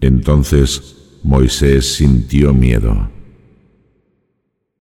Entonces Moisés sintió miedo.